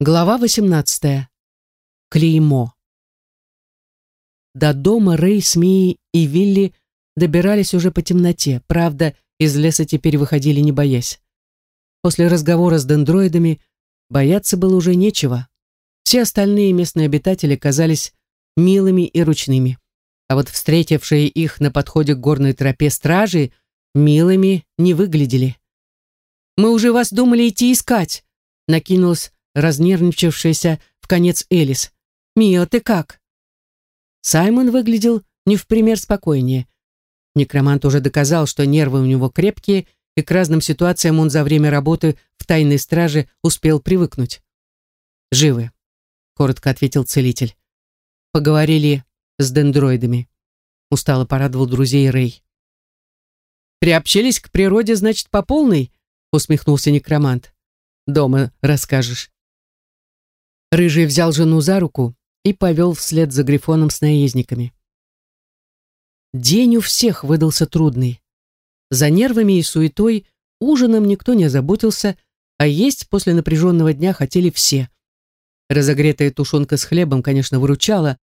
Глава 18. Клеймо. До дома Рэй, Смии и Вилли добирались уже по темноте, правда, из леса теперь выходили не боясь. После разговора с дендроидами бояться было уже нечего. Все остальные местные обитатели казались милыми и ручными, а вот встретившие их на подходе к горной тропе стражи милыми не выглядели. «Мы уже вас думали идти искать», накинулась разнервничавшаяся в конец Элис. «Мио, ты как?» Саймон выглядел не в пример спокойнее. Некромант уже доказал, что нервы у него крепкие, и к разным ситуациям он за время работы в тайной страже успел привыкнуть. «Живы», — коротко ответил целитель. «Поговорили с дендроидами», — устало порадовал друзей Рэй. «Приобщились к природе, значит, по полной?» — усмехнулся некромант. «Дома расскажешь». Рыжий взял жену за руку и повел вслед за Грифоном с наездниками. День у всех выдался трудный. За нервами и суетой ужином никто не озаботился, а есть после напряженного дня хотели все. Разогретая тушенка с хлебом, конечно, выручала,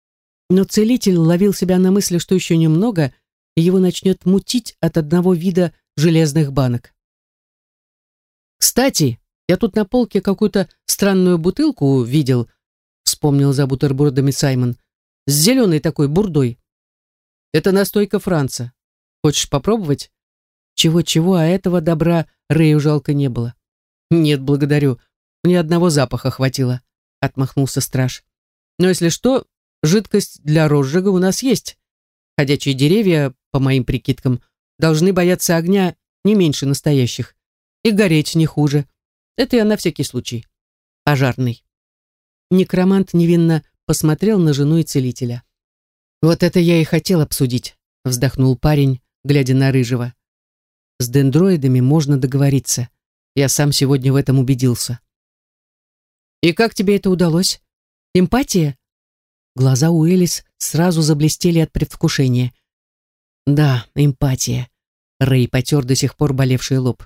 но целитель ловил себя на мысли, что еще немного, и его начнет мутить от одного вида железных банок. «Кстати, я тут на полке какую-то странную бутылку видел, вспомнил за бутербродами Саймон, с зеленой такой бурдой. Это настойка Франца. Хочешь попробовать? Чего-чего, а этого добра Рэю жалко не было. Нет, благодарю. Мне одного запаха хватило, отмахнулся страж. Но если что, жидкость для розжига у нас есть. Ходячие деревья, по моим прикидкам, должны бояться огня не меньше настоящих. И гореть не хуже. Это я на всякий случай. Пожарный. Некромант невинно посмотрел на жену и целителя. «Вот это я и хотел обсудить», — вздохнул парень, глядя на Рыжего. «С дендроидами можно договориться. Я сам сегодня в этом убедился». «И как тебе это удалось? Эмпатия?» Глаза у Элис сразу заблестели от предвкушения. «Да, эмпатия», — Рэй потер до сих пор болевший лоб.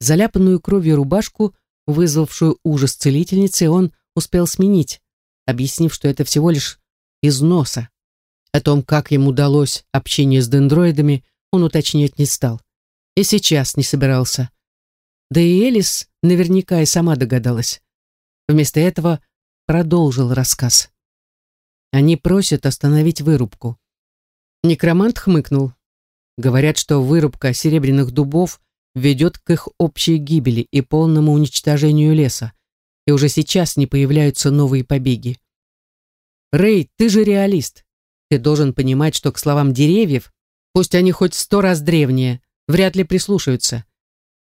Заляпанную кровью рубашку, вызвавшую ужас целительницы, он успел сменить, объяснив, что это всего лишь из носа. О том, как ему удалось общение с дендроидами, он уточнять не стал. И сейчас не собирался. Да и Элис наверняка и сама догадалась. Вместо этого продолжил рассказ. Они просят остановить вырубку. Некромант хмыкнул. Говорят, что вырубка серебряных дубов ведет к их общей гибели и полному уничтожению леса, и уже сейчас не появляются новые побеги. Рэй, ты же реалист. Ты должен понимать, что к словам деревьев, пусть они хоть сто раз древние, вряд ли прислушаются.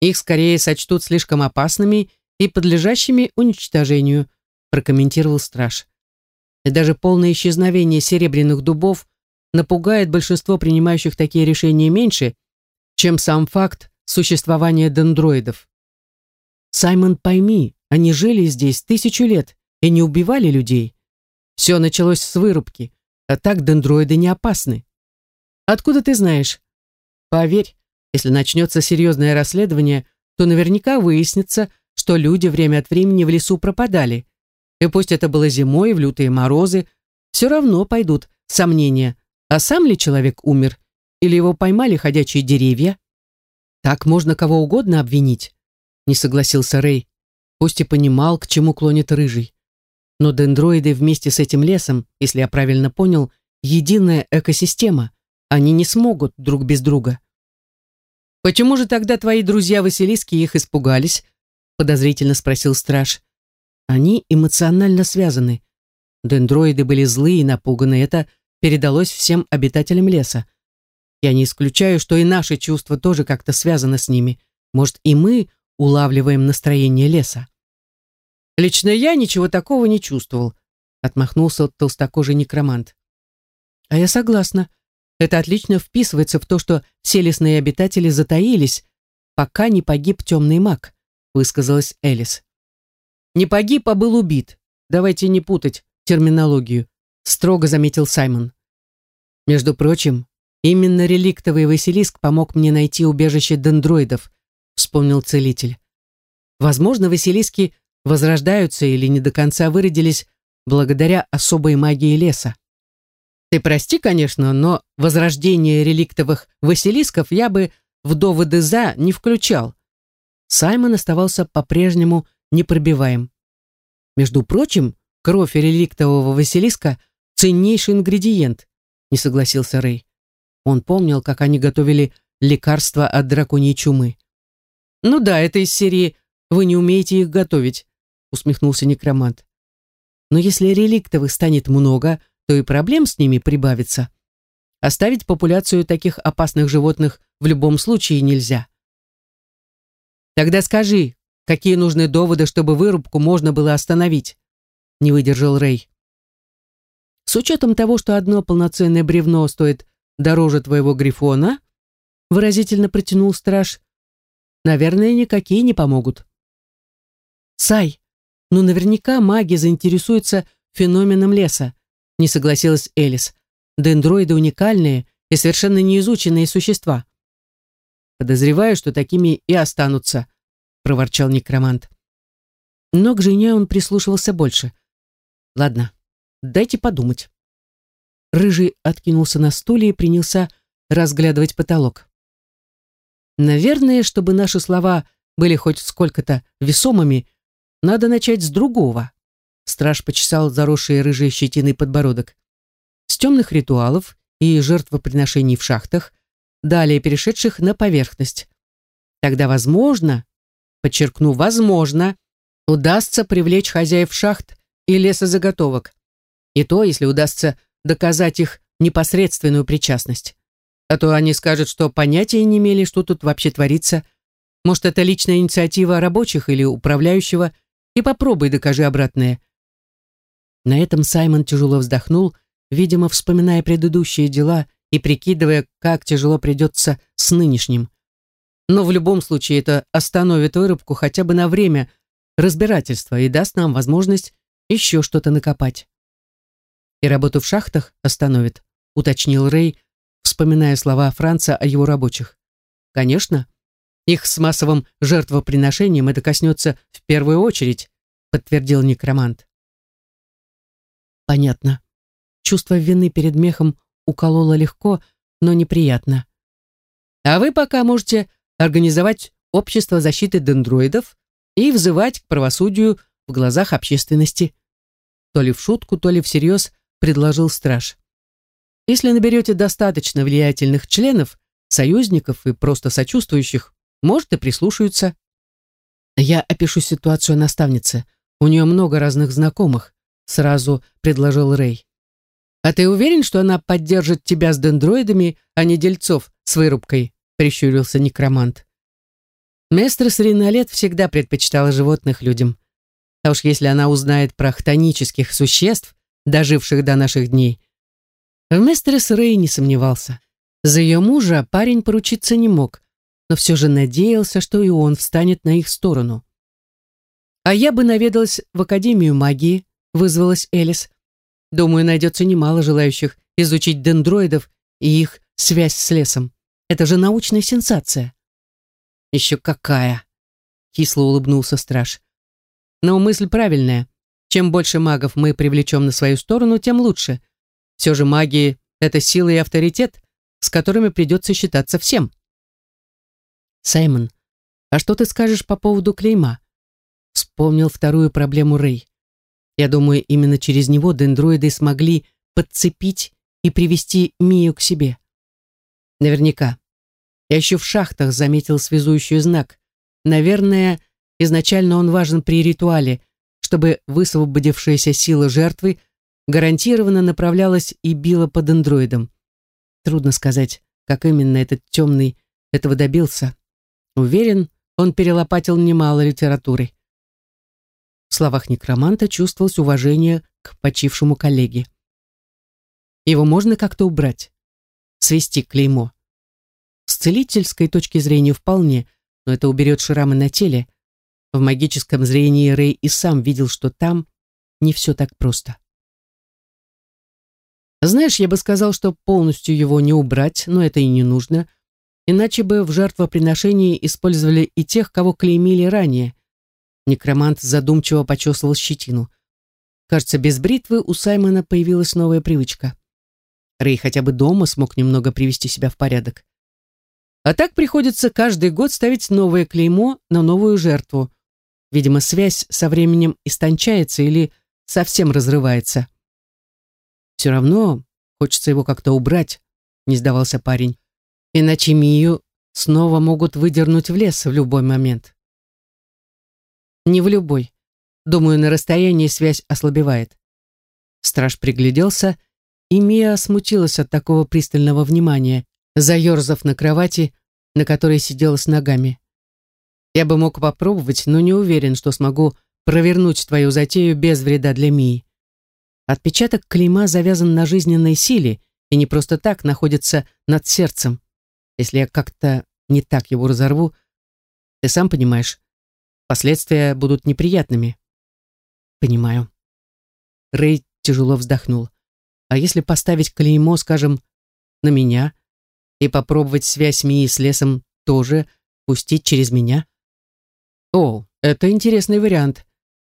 Их скорее сочтут слишком опасными и подлежащими уничтожению, прокомментировал страж. И даже полное исчезновение серебряных дубов напугает большинство принимающих такие решения меньше, чем сам факт существования дендроидов. Саймон, пойми, они жили здесь тысячу лет и не убивали людей. Все началось с вырубки, а так дендроиды не опасны. Откуда ты знаешь? Поверь, если начнется серьезное расследование, то наверняка выяснится, что люди время от времени в лесу пропадали. И пусть это было зимой, в лютые морозы, все равно пойдут сомнения, а сам ли человек умер, или его поймали ходячие деревья. Так можно кого угодно обвинить, не согласился Рэй, пусть и понимал, к чему клонит Рыжий. Но дендроиды вместе с этим лесом, если я правильно понял, единая экосистема. Они не смогут друг без друга. «Почему же тогда твои друзья Василиски их испугались?» подозрительно спросил страж. «Они эмоционально связаны. Дендроиды были злые и напуганы. Это передалось всем обитателям леса. Я не исключаю, что и наши чувства тоже как-то связаны с ними. Может, и мы улавливаем настроение леса. Лично я ничего такого не чувствовал, отмахнулся толстокожий некромант. А я согласна. Это отлично вписывается в то, что все лесные обитатели затаились, пока не погиб темный маг, высказалась Элис. Не погиб, а был убит. Давайте не путать терминологию, строго заметил Саймон. Между прочим, Именно реликтовый Василиск помог мне найти убежище дендроидов, вспомнил целитель. Возможно, Василиски возрождаются или не до конца выродились благодаря особой магии леса. Ты прости, конечно, но возрождение реликтовых василисков я бы в доводы «за» не включал. Саймон оставался по-прежнему непробиваем. Между прочим, кровь реликтового Василиска — ценнейший ингредиент, не согласился Рэй. Он помнил, как они готовили лекарства от драконьей чумы. «Ну да, это из серии «Вы не умеете их готовить», — усмехнулся некромант. «Но если реликтовых станет много, то и проблем с ними прибавится. Оставить популяцию таких опасных животных в любом случае нельзя. Тогда скажи, какие нужны доводы, чтобы вырубку можно было остановить? Не выдержал Рэй. С учетом того, что одно полноценное бревно стоит дороже твоего грифона, выразительно протянул страж, наверное, никакие не помогут. Сай, ну наверняка маги заинтересуются феноменом леса, не согласилась Элис. Дендроиды уникальные и совершенно неизученные существа. Подозреваю, что такими и останутся, проворчал некромант. Но к жене он прислушивался больше. Ладно, дайте подумать. Рыжий откинулся на стуле и принялся разглядывать потолок. Наверное, чтобы наши слова были хоть сколько-то весомыми, надо начать с другого. Страж почесал заросший рыжей щетиной подбородок. С темных ритуалов и жертвоприношений в шахтах, далее перешедших на поверхность. Тогда, возможно, подчеркну, возможно, удастся привлечь хозяев шахт и лесозаготовок. И то, если удастся доказать их непосредственную причастность. А то они скажут, что понятия не имели, что тут вообще творится. Может, это личная инициатива рабочих или управляющего, и попробуй докажи обратное. На этом Саймон тяжело вздохнул, видимо, вспоминая предыдущие дела и прикидывая, как тяжело придется с нынешним. Но в любом случае это остановит вырубку хотя бы на время разбирательства и даст нам возможность еще что-то накопать. И работу в шахтах остановит, уточнил Рэй, вспоминая слова Франца о его рабочих. Конечно, их с массовым жертвоприношением это коснется в первую очередь, подтвердил некромант. Понятно. Чувство вины перед мехом укололо легко, но неприятно. А вы пока можете организовать общество защиты дендроидов и взывать к правосудию в глазах общественности. То ли в шутку, то ли всерьез предложил страж. Если наберете достаточно влиятельных членов, союзников и просто сочувствующих, может и прислушаются. Я опишу ситуацию наставнице. У нее много разных знакомых сразу предложил Рэй. А ты уверен, что она поддержит тебя с дендроидами, а не дельцов с вырубкой? прищурился некромант. Местрес Риналет всегда предпочитала животных людям. А уж если она узнает про хтонических существ, доживших до наших дней. В Местрес Рэй не сомневался. За ее мужа парень поручиться не мог, но все же надеялся, что и он встанет на их сторону. А я бы наведалась в Академию магии, вызвалась Элис. Думаю, найдется немало желающих изучить дендроидов и их связь с лесом. Это же научная сенсация. Еще какая! Кисло улыбнулся страж. Но мысль правильная. Чем больше магов мы привлечем на свою сторону, тем лучше. Все же магии — это сила и авторитет, с которыми придется считаться всем. Саймон, а что ты скажешь по поводу клейма? Вспомнил вторую проблему Рэй. Я думаю, именно через него дендроиды смогли подцепить и привести Мию к себе. Наверняка. Я еще в шахтах заметил связующий знак. Наверное, изначально он важен при ритуале, чтобы высвободившаяся сила жертвы гарантированно направлялась и била по дендроидам. Трудно сказать, как именно этот темный этого добился. Уверен, он перелопатил немало литературы. В словах некроманта чувствовалось уважение к почившему коллеге. Его можно как-то убрать, свести клеймо. С целительской точки зрения вполне, но это уберет шрамы на теле. В магическом зрении Рэй и сам видел, что там не все так просто. Знаешь, я бы сказал, что полностью его не убрать, но это и не нужно, иначе бы в жертвоприношении использовали и тех, кого клеймили ранее. Некромант задумчиво почесывал щетину. Кажется, без бритвы у Саймона появилась новая привычка. Рэй хотя бы дома смог немного привести себя в порядок. А так приходится каждый год ставить новое клеймо на новую жертву. Видимо, связь со временем истончается или совсем разрывается. Все равно хочется его как-то убрать, не сдавался парень. Иначе Мию снова могут выдернуть в лес в любой момент. Не в любой. Думаю, на расстоянии связь ослабевает. Страж пригляделся, и Мия смутилась от такого пристального внимания, заерзав на кровати, на которой сидела с ногами. Я бы мог попробовать, но не уверен, что смогу провернуть твою затею без вреда для Мии. Отпечаток клейма завязан на жизненной силе и не просто так находится над сердцем. Если я как-то не так его разорву, ты сам понимаешь, последствия будут неприятными. Понимаю. Рэй тяжело вздохнул. А если поставить клеймо, скажем, на меня и попробовать связь Мии с лесом тоже пустить через меня? О, это интересный вариант.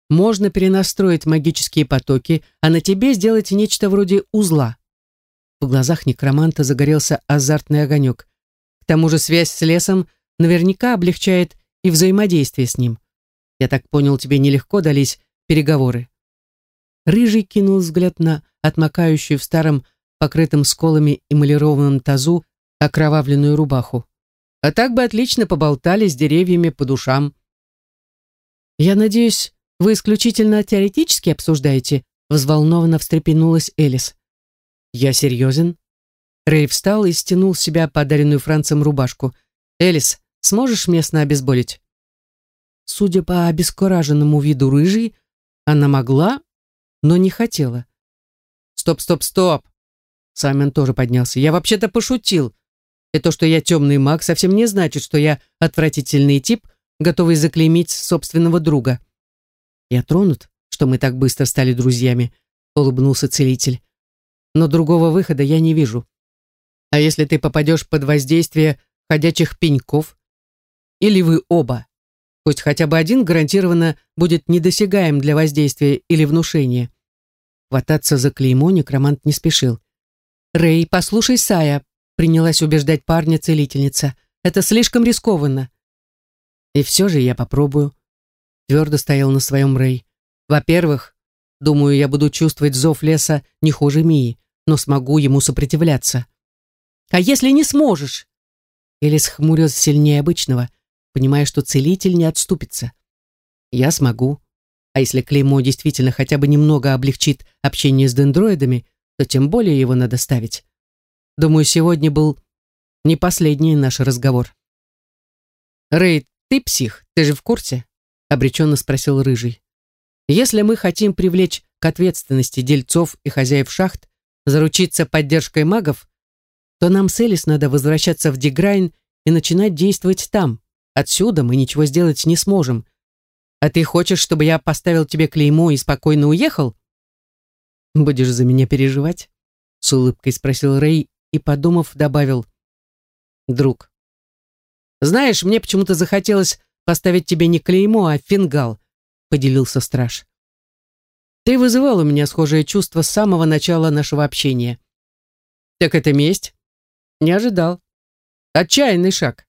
Можно перенастроить магические потоки, а на тебе сделать нечто вроде узла. В глазах некроманта загорелся азартный огонек. К тому же связь с лесом наверняка облегчает и взаимодействие с ним. Я так понял, тебе нелегко дались переговоры. Рыжий кинул взгляд на отмокающую в старом, покрытом сколами эмалированном тазу, окровавленную рубаху. А так бы отлично поболтали с деревьями по душам. Я надеюсь, вы исключительно теоретически обсуждаете?» Взволнованно встрепенулась Элис. «Я серьезен?» Рэй встал и стянул с себя подаренную Францем рубашку. «Элис, сможешь местно обезболить?» Судя по обескураженному виду рыжей, она могла, но не хотела. «Стоп, стоп, стоп!» Саймон тоже поднялся. «Я вообще-то пошутил. И то, что я темный маг, совсем не значит, что я отвратительный тип, готовый заклеймить собственного друга. «Я тронут, что мы так быстро стали друзьями», — улыбнулся целитель. «Но другого выхода я не вижу. А если ты попадешь под воздействие ходячих пеньков? Или вы оба? Пусть хотя бы один гарантированно будет недосягаем для воздействия или внушения». Хвататься за клеймо некромант не спешил. «Рэй, послушай Сая», — принялась убеждать парня целительница. «Это слишком рискованно». «И все же я попробую», Твердо стоял на своем Рэй. Во-первых, думаю, я буду чувствовать зов леса не хуже Мии, но смогу ему сопротивляться. А если не сможешь? Элис хмурился сильнее обычного, понимая, что целитель не отступится. Я смогу. А если клеймо действительно хотя бы немного облегчит общение с дендроидами, то тем более его надо ставить. Думаю, сегодня был не последний наш разговор. Рэй, ты псих, ты же в курсе? обреченно спросил Рыжий. Если мы хотим привлечь к ответственности дельцов и хозяев шахт, заручиться поддержкой магов, то нам с Элис надо возвращаться в Деграйн и начинать действовать там. Отсюда мы ничего сделать не сможем. А ты хочешь, чтобы я поставил тебе клеймо и спокойно уехал? Будешь за меня переживать? С улыбкой спросил Рэй и, подумав, добавил. Друг, знаешь, мне почему-то захотелось поставить тебе не клеймо, а фингал», — поделился страж. «Ты вызывал у меня схожее чувство с самого начала нашего общения». «Так это месть?» «Не ожидал. Отчаянный шаг».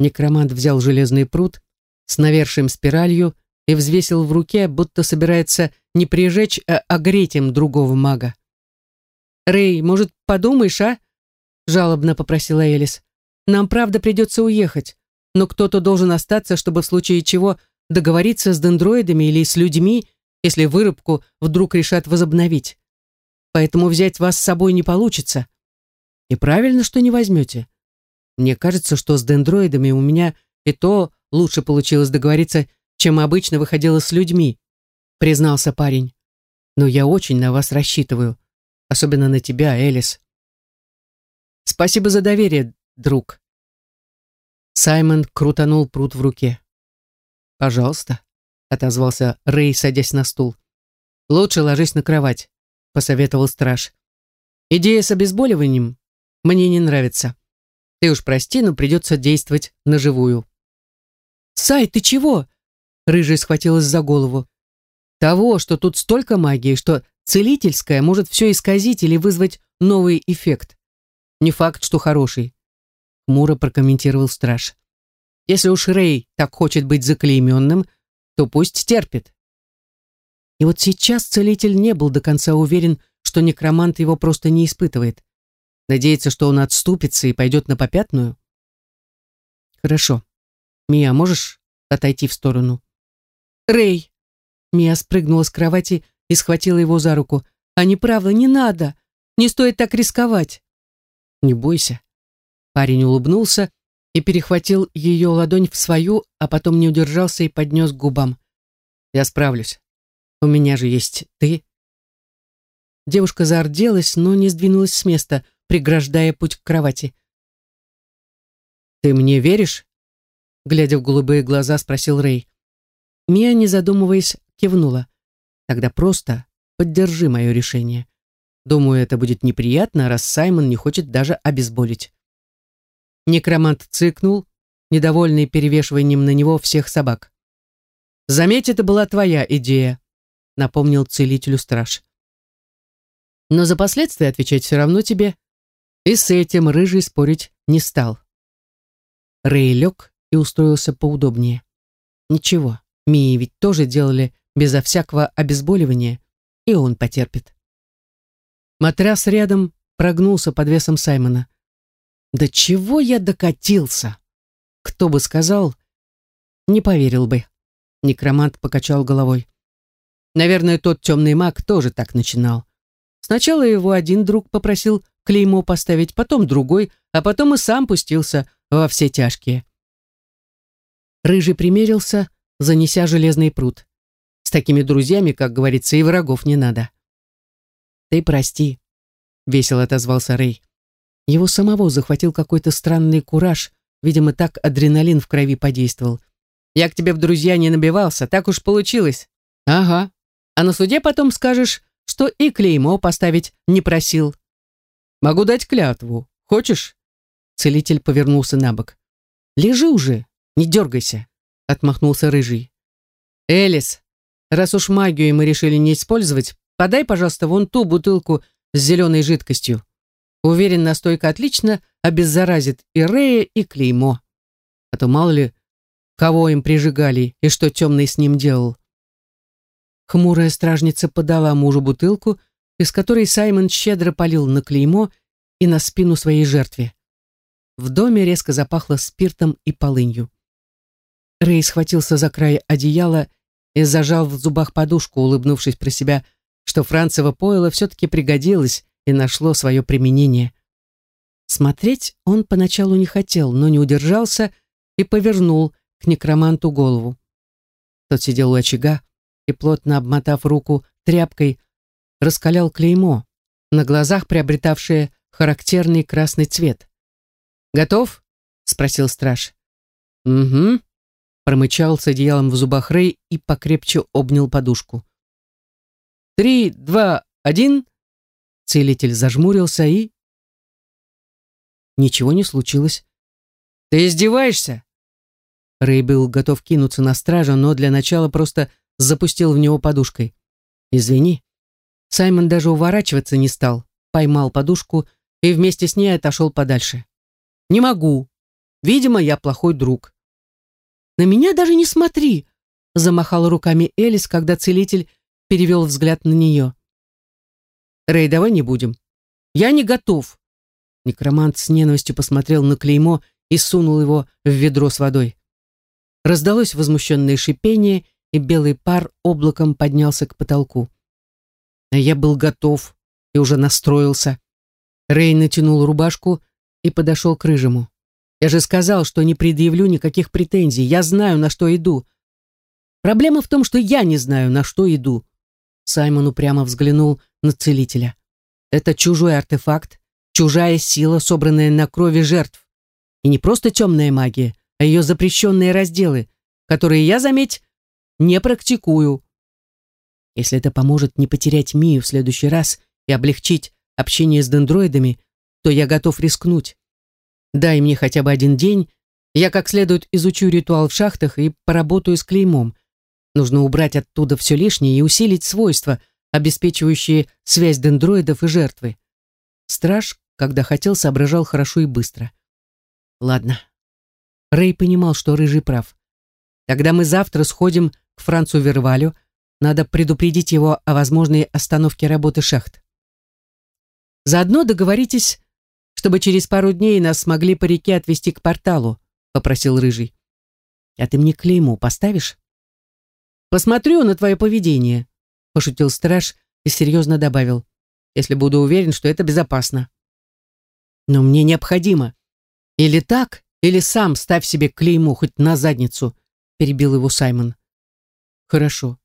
Некромант взял железный пруд с навершием спиралью и взвесил в руке, будто собирается не прижечь, а огреть им другого мага. «Рэй, может, подумаешь, а?» — жалобно попросила Элис. «Нам правда придется уехать но кто-то должен остаться, чтобы в случае чего договориться с дендроидами или с людьми, если вырубку вдруг решат возобновить. Поэтому взять вас с собой не получится. И правильно, что не возьмете. Мне кажется, что с дендроидами у меня и то лучше получилось договориться, чем обычно выходило с людьми, признался парень. Но я очень на вас рассчитываю, особенно на тебя, Элис. Спасибо за доверие, друг. Саймон крутанул пруд в руке. «Пожалуйста», — отозвался Рэй, садясь на стул. «Лучше ложись на кровать», — посоветовал страж. «Идея с обезболиванием мне не нравится. Ты уж прости, но придется действовать наживую». «Сай, ты чего?» Рыжая схватилась за голову. Того, что тут столько магии, что целительская может все исказить или вызвать новый эффект. Не факт, что хороший. Мура прокомментировал страж. Если уж Рэй так хочет быть заклейменным, то пусть терпит. И вот сейчас целитель не был до конца уверен, что некромант его просто не испытывает. Надеется, что он отступится и пойдет на попятную? Хорошо. Мия, можешь отойти в сторону? Рэй! Мия спрыгнула с кровати и схватила его за руку. А неправда, не надо. Не стоит так рисковать. Не бойся. Парень улыбнулся и перехватил ее ладонь в свою, а потом не удержался и поднес к губам. Я справлюсь. У меня же есть ты. Девушка заорделась, но не сдвинулась с места, преграждая путь к кровати. «Ты мне веришь?» Глядя в голубые глаза, спросил Рэй. Мия, не задумываясь, кивнула. «Тогда просто поддержи мое решение. Думаю, это будет неприятно, раз Саймон не хочет даже обезболить». Некромант цыкнул, недовольный перевешиванием на него всех собак. «Заметь, это была твоя идея», — напомнил целителю страж. «Но за последствия отвечать все равно тебе». И с этим Рыжий спорить не стал. Рэй лег и устроился поудобнее. Ничего, Мии ведь тоже делали безо всякого обезболивания, и он потерпит. Матрас рядом прогнулся под весом Саймона. «Да чего я докатился?» Кто бы сказал, не поверил бы. Некромант покачал головой. Наверное, тот темный маг тоже так начинал. Сначала его один друг попросил клеймо поставить, потом другой, а потом и сам пустился во все тяжкие. Рыжий примерился, занеся железный пруд. С такими друзьями, как говорится, и врагов не надо. «Ты прости», — весело отозвался Рэй. Его самого захватил какой-то странный кураж, видимо, так адреналин в крови подействовал. «Я к тебе в друзья не набивался, так уж получилось». «Ага. А на суде потом скажешь, что и клеймо поставить не просил». «Могу дать клятву. Хочешь?» Целитель повернулся на бок. «Лежи уже, не дергайся», — отмахнулся Рыжий. «Элис, раз уж магию мы решили не использовать, подай, пожалуйста, вон ту бутылку с зеленой жидкостью. Уверен, настойка отлично обеззаразит и Рея, и клеймо. А то мало ли, кого им прижигали и что темный с ним делал». Хмурая стражница подала мужу бутылку, из которой Саймон щедро полил на клеймо и на спину своей жертве. В доме резко запахло спиртом и полынью. Рэй схватился за край одеяла и зажал в зубах подушку, улыбнувшись про себя, что Францева пойло все-таки пригодилось и нашло свое применение. Смотреть он поначалу не хотел, но не удержался и повернул к некроманту голову. Тот сидел у очага и, плотно обмотав руку тряпкой, раскалял клеймо, на глазах приобретавшее характерный красный цвет. «Готов?» — спросил страж. «Угу», — промычал с одеялом в зубах Рэй и покрепче обнял подушку. «Три, два, один...» Целитель зажмурился и... Ничего не случилось. «Ты издеваешься?» Рэй был готов кинуться на стража, но для начала просто запустил в него подушкой. «Извини». Саймон даже уворачиваться не стал, поймал подушку и вместе с ней отошел подальше. Не могу. Видимо, я плохой друг. На меня даже не смотри, замахала руками Элис, когда целитель перевел взгляд на нее. Рэй, давай не будем. Я не готов. Некромант с ненавистью посмотрел на клеймо и сунул его в ведро с водой. Раздалось возмущенное шипение, и белый пар облаком поднялся к потолку. А я был готов и уже настроился. Рэй натянул рубашку, и подошел к Рыжему. «Я же сказал, что не предъявлю никаких претензий. Я знаю, на что иду. Проблема в том, что я не знаю, на что иду». Саймон упрямо взглянул на целителя. «Это чужой артефакт, чужая сила, собранная на крови жертв. И не просто темная магия, а ее запрещенные разделы, которые я, заметь, не практикую. Если это поможет не потерять Мию в следующий раз и облегчить общение с дендроидами, то я готов рискнуть. Дай мне хотя бы один день, я как следует изучу ритуал в шахтах и поработаю с клеймом, Нужно убрать оттуда все лишнее и усилить свойства, обеспечивающие связь дендроидов и жертвы. Страж, когда хотел, соображал хорошо и быстро. Ладно. Рэй понимал, что Рыжий прав. Тогда мы завтра сходим к Францу Вервалю. Надо предупредить его о возможной остановке работы шахт. Заодно договоритесь, чтобы через пару дней нас смогли по реке отвезти к порталу, попросил Рыжий. А ты мне клейму поставишь? Посмотрю на твое поведение, пошутил страж и серьезно добавил, если буду уверен, что это безопасно. Но мне необходимо. Или так, или сам ставь себе клейму хоть на задницу, перебил его Саймон. Хорошо.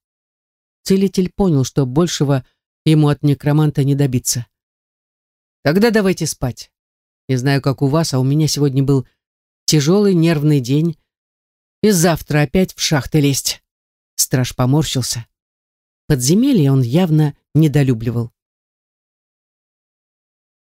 Целитель понял, что большего ему от некроманта не добиться. Тогда давайте спать. Не знаю, как у вас, а у меня сегодня был тяжелый нервный день. И завтра опять в шахты лезть. Страж поморщился. Подземелье он явно недолюбливал.